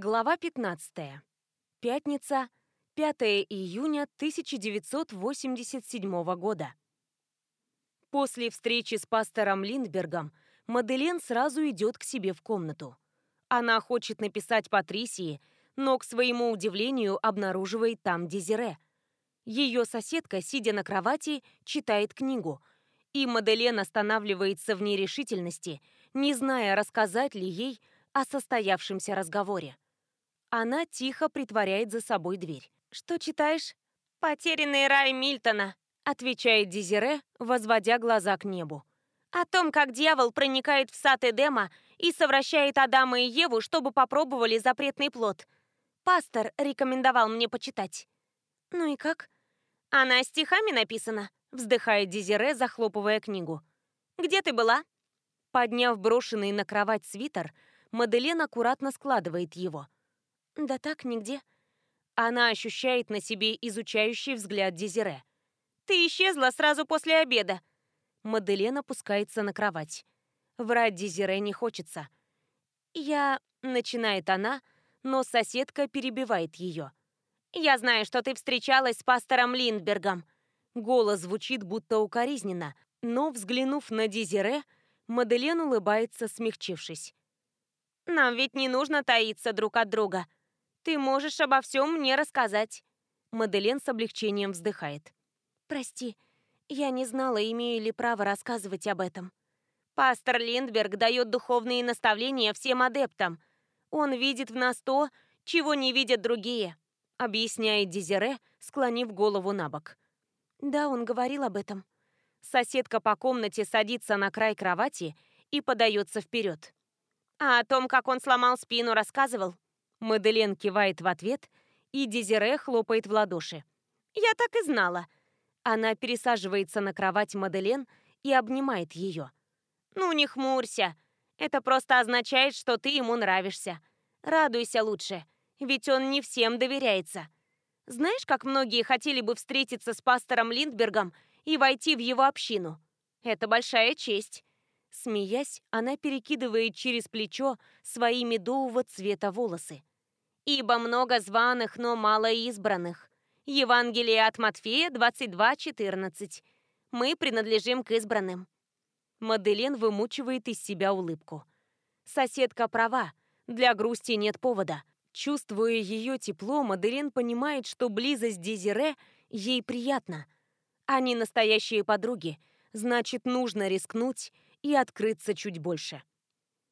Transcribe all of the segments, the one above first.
Глава 15. Пятница, 5 июня 1987 года. После встречи с пастором Линдбергом Маделен сразу идет к себе в комнату. Она хочет написать Патрисии, но, к своему удивлению, обнаруживает там Дезире. Ее соседка, сидя на кровати, читает книгу, и Маделен останавливается в нерешительности, не зная, рассказать ли ей о состоявшемся разговоре. Она тихо притворяет за собой дверь. «Что читаешь?» «Потерянный рай Мильтона», — отвечает Дезире, возводя глаза к небу. «О том, как дьявол проникает в сад Эдема и совращает Адама и Еву, чтобы попробовали запретный плод. Пастор рекомендовал мне почитать». «Ну и как?» «Она стихами написана», — вздыхает Дезире, захлопывая книгу. «Где ты была?» Подняв брошенный на кровать свитер, Маделен аккуратно складывает его — «Да так, нигде». Она ощущает на себе изучающий взгляд Дезире. «Ты исчезла сразу после обеда». Маделен опускается на кровать. Врать Дезире не хочется. «Я...» — начинает она, но соседка перебивает ее. «Я знаю, что ты встречалась с пастором Линдбергом». Голос звучит будто укоризненно, но, взглянув на Дезире, Маделен улыбается, смягчившись. «Нам ведь не нужно таиться друг от друга. Ты можешь обо всем мне рассказать». Маделен с облегчением вздыхает. «Прости, я не знала, имею ли право рассказывать об этом». Пастор Линдберг дает духовные наставления всем адептам. Он видит в нас то, чего не видят другие, объясняет Дезире, склонив голову на бок. Да, он говорил об этом. Соседка по комнате садится на край кровати и подается вперед. А о том, как он сломал спину, рассказывал. Маделен кивает в ответ, и Дезире хлопает в ладоши. «Я так и знала!» Она пересаживается на кровать Маделен и обнимает ее. «Ну, не хмурься. Это просто означает, что ты ему нравишься. Радуйся лучше, ведь он не всем доверяется. Знаешь, как многие хотели бы встретиться с пастором Линдбергом и войти в его общину? Это большая честь». Смеясь, она перекидывает через плечо свои медового цвета волосы ибо много званых, но мало избранных. Евангелие от Матфея 22.14. Мы принадлежим к избранным. Маделен вымучивает из себя улыбку. Соседка права, для грусти нет повода. Чувствуя ее тепло, Маделен понимает, что близость Дезире ей приятна. Они настоящие подруги, значит, нужно рискнуть и открыться чуть больше.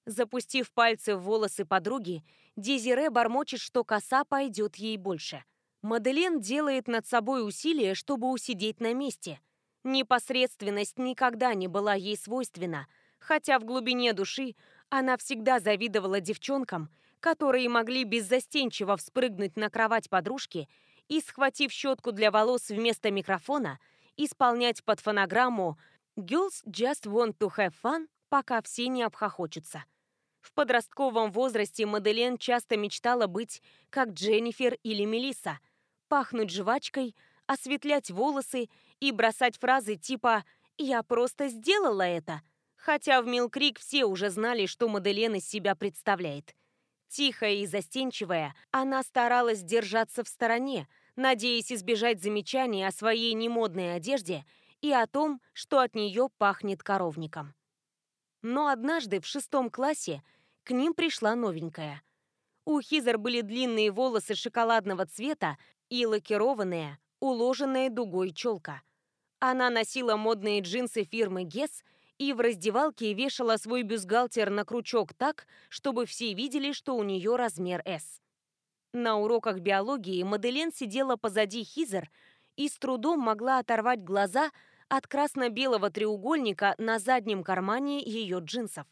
Запустив пальцы в волосы подруги, Дезире бормочет, что коса пойдет ей больше. Маделен делает над собой усилие, чтобы усидеть на месте. Непосредственность никогда не была ей свойственна, хотя в глубине души она всегда завидовала девчонкам, которые могли беззастенчиво вспрыгнуть на кровать подружки и, схватив щетку для волос вместо микрофона, исполнять под фонограмму «Girls just want to have fun», пока все не обхохочутся. В подростковом возрасте Маделен часто мечтала быть как Дженнифер или Мелисса, пахнуть жвачкой, осветлять волосы и бросать фразы типа «Я просто сделала это», хотя в Милкрик все уже знали, что Маделен из себя представляет. Тихая и застенчивая, она старалась держаться в стороне, надеясь избежать замечаний о своей немодной одежде и о том, что от нее пахнет коровником. Но однажды в шестом классе к ним пришла новенькая. У Хизер были длинные волосы шоколадного цвета и лакированная, уложенная дугой челка. Она носила модные джинсы фирмы Guess и в раздевалке вешала свой бюстгальтер на крючок так, чтобы все видели, что у нее размер S. На уроках биологии Маделен сидела позади Хизер и с трудом могла оторвать глаза от красно-белого треугольника на заднем кармане ее джинсов.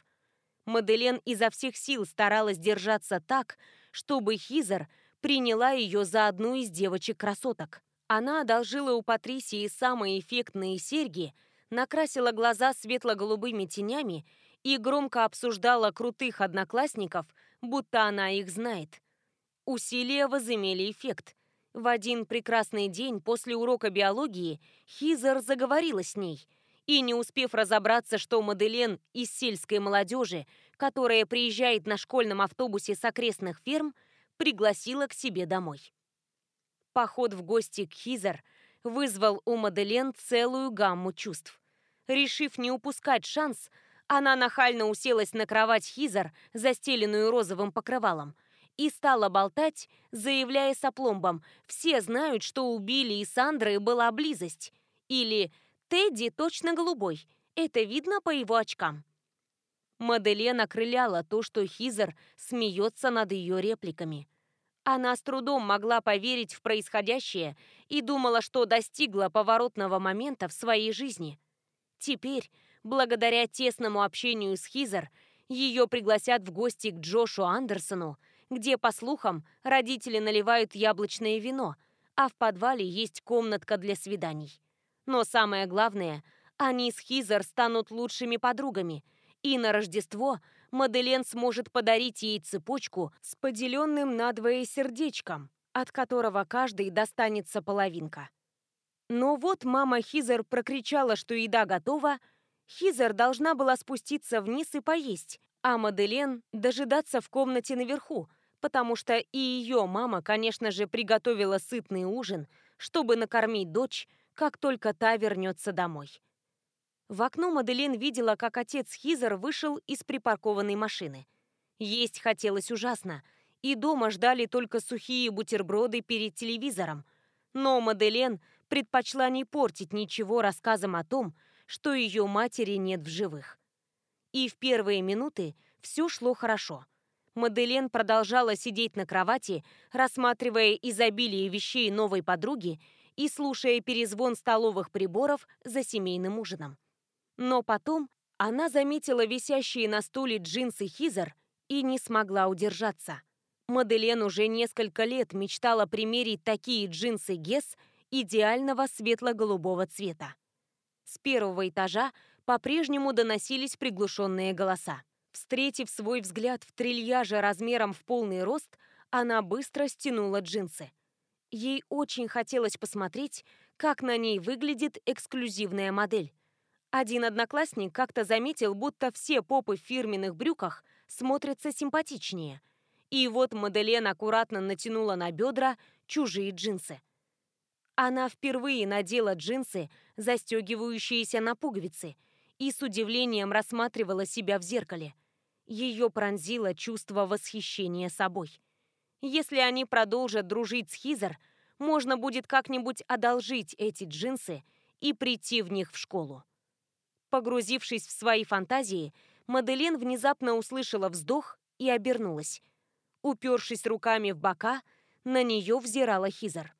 Маделен изо всех сил старалась держаться так, чтобы Хизер приняла ее за одну из девочек-красоток. Она одолжила у Патрисии самые эффектные серьги, накрасила глаза светло-голубыми тенями и громко обсуждала крутых одноклассников, будто она их знает. Усилия возымели эффект. В один прекрасный день после урока биологии Хизер заговорила с ней – и не успев разобраться, что Маделен из сельской молодежи, которая приезжает на школьном автобусе с окрестных ферм, пригласила к себе домой. Поход в гости к Хизер вызвал у Маделен целую гамму чувств. Решив не упускать шанс, она нахально уселась на кровать Хизер, застеленную розовым покрывалом, и стала болтать, заявляя с опломбом «Все знают, что у Билли и Сандры была близость» или «Тедди точно голубой, это видно по его очкам». Маделен окрыляла то, что Хизер смеется над ее репликами. Она с трудом могла поверить в происходящее и думала, что достигла поворотного момента в своей жизни. Теперь, благодаря тесному общению с Хизер, ее пригласят в гости к Джошу Андерсону, где, по слухам, родители наливают яблочное вино, а в подвале есть комнатка для свиданий. Но самое главное, они с Хизер станут лучшими подругами, и на Рождество Маделен сможет подарить ей цепочку с поделенным надвое сердечком, от которого каждый достанется половинка. Но вот мама Хизер прокричала, что еда готова, Хизер должна была спуститься вниз и поесть, а Маделен дожидаться в комнате наверху, потому что и ее мама, конечно же, приготовила сытный ужин, чтобы накормить дочь, как только та вернется домой. В окно Маделин видела, как отец Хизер вышел из припаркованной машины. Есть хотелось ужасно, и дома ждали только сухие бутерброды перед телевизором. Но Маделен предпочла не портить ничего рассказом о том, что ее матери нет в живых. И в первые минуты все шло хорошо – Маделен продолжала сидеть на кровати, рассматривая изобилие вещей новой подруги и слушая перезвон столовых приборов за семейным ужином. Но потом она заметила висящие на стуле джинсы Хизер и не смогла удержаться. Маделен уже несколько лет мечтала примерить такие джинсы Гесс идеального светло-голубого цвета. С первого этажа по-прежнему доносились приглушенные голоса. Встретив свой взгляд в трильяже размером в полный рост, она быстро стянула джинсы. Ей очень хотелось посмотреть, как на ней выглядит эксклюзивная модель. Один одноклассник как-то заметил, будто все попы в фирменных брюках смотрятся симпатичнее. И вот Маделен аккуратно натянула на бедра чужие джинсы. Она впервые надела джинсы, застегивающиеся на пуговицы, и с удивлением рассматривала себя в зеркале – ее пронзило чувство восхищения собой. Если они продолжат дружить с Хизер, можно будет как-нибудь одолжить эти джинсы и прийти в них в школу. Погрузившись в свои фантазии, Маделин внезапно услышала вздох и обернулась. Упершись руками в бока, на нее взирала Хизер.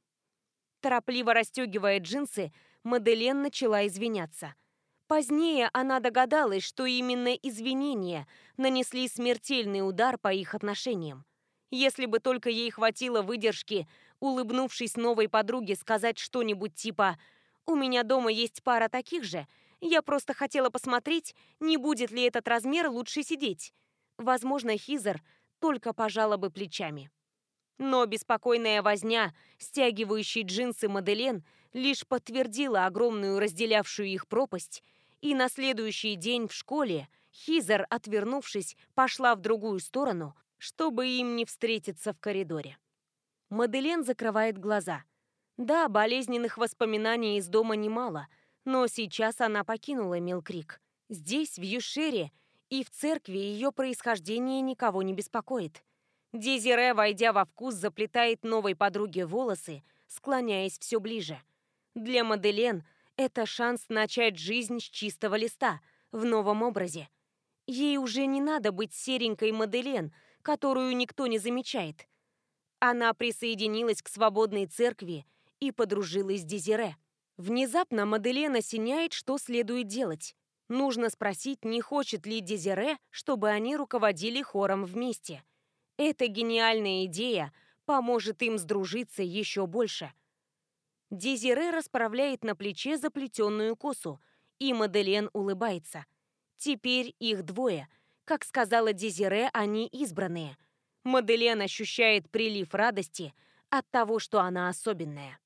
Торопливо расстегивая джинсы, Маделен начала извиняться – Позднее она догадалась, что именно извинения нанесли смертельный удар по их отношениям. Если бы только ей хватило выдержки, улыбнувшись новой подруге, сказать что-нибудь типа «У меня дома есть пара таких же, я просто хотела посмотреть, не будет ли этот размер лучше сидеть». Возможно, Хизер только пожала бы плечами. Но беспокойная возня, стягивающая джинсы Маделен, лишь подтвердила огромную разделявшую их пропасть и на следующий день в школе Хизер, отвернувшись, пошла в другую сторону, чтобы им не встретиться в коридоре. Маделен закрывает глаза. Да, болезненных воспоминаний из дома немало, но сейчас она покинула Милкрик. Здесь, в Юшере, и в церкви ее происхождение никого не беспокоит. Дезире, войдя во вкус, заплетает новой подруге волосы, склоняясь все ближе. Для Маделен это шанс начать жизнь с чистого листа, в новом образе. Ей уже не надо быть серенькой Маделен, которую никто не замечает. Она присоединилась к свободной церкви и подружилась с Дезире. Внезапно Маделен осеняет, что следует делать. Нужно спросить, не хочет ли Дезире, чтобы они руководили хором вместе. Эта гениальная идея поможет им сдружиться еще больше – Дезире расправляет на плече заплетенную косу, и Маделен улыбается. Теперь их двое. Как сказала Дезире, они избранные. Маделен ощущает прилив радости от того, что она особенная.